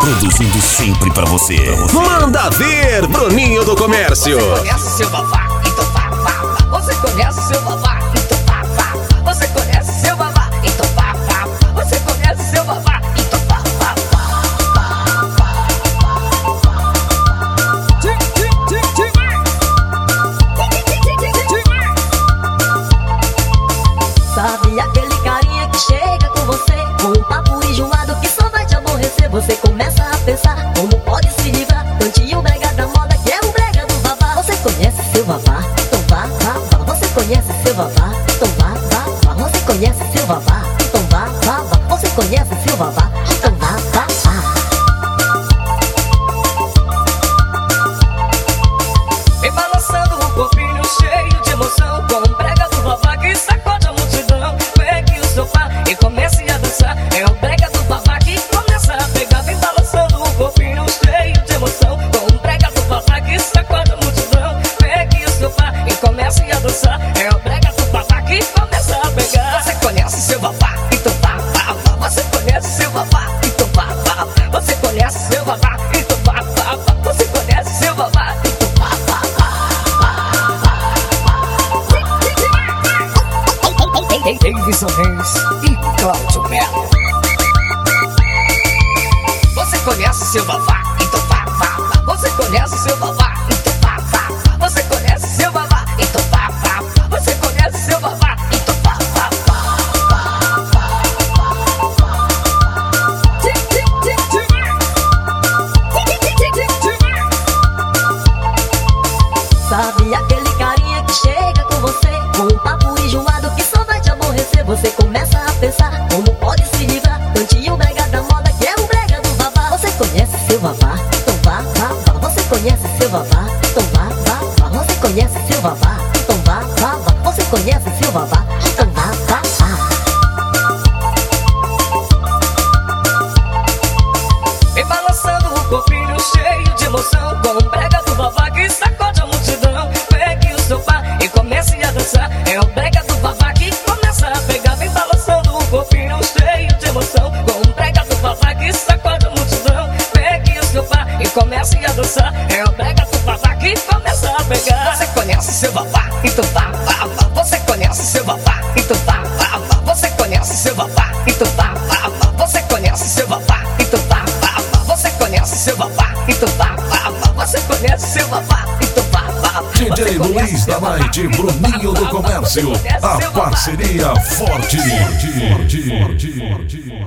produzindo sempre pra você. Manda ver, Bruninho do Comércio. Você conhece seu babá? Então vá, vá, vá. Você conhece seu babá? Então vá, vá, vá. Você conhece seu babá? Então vá, vá, vá. Você conhece seu babá? Então vá, vá, Sabe aquele carinha que chega com você aborrecer Você começa a pensar como pode se livrar Cantinho brega da moda que é o brega do babá Você conhece seu babá? Então vá, vá, vá Você conhece seu babá? Então vá, vá, vá Você conhece seu babá? Então vá, vá, vá Você conhece seu babá? Davidson Reis e Cláudio Melo. Você conhece seu babá? Então vá, vá, vá. Você conhece seu babá? Conhece seu babá? Então vá, vá, vá Você conhece seu babá? Então vá, vá, vá Vem balançando o corpinho cheio de emoção Com o brega do babá que sacode a multidão Pegue o sofá e comece a dançar É o brega seu babá? Então vá, vá, vá Você conhece seu babá? Então vá, vá, vá Você conhece seu babá? Então vá, vá, vá Você conhece seu babá? Então vá, vá, vá Você conhece seu babá? Então vá, vá, vá Você conhece seu babá? Então vá, vá, DJ Luiz da? Night, Então Bruninho do. Comércio. A parceria forte. forte, forte, forte.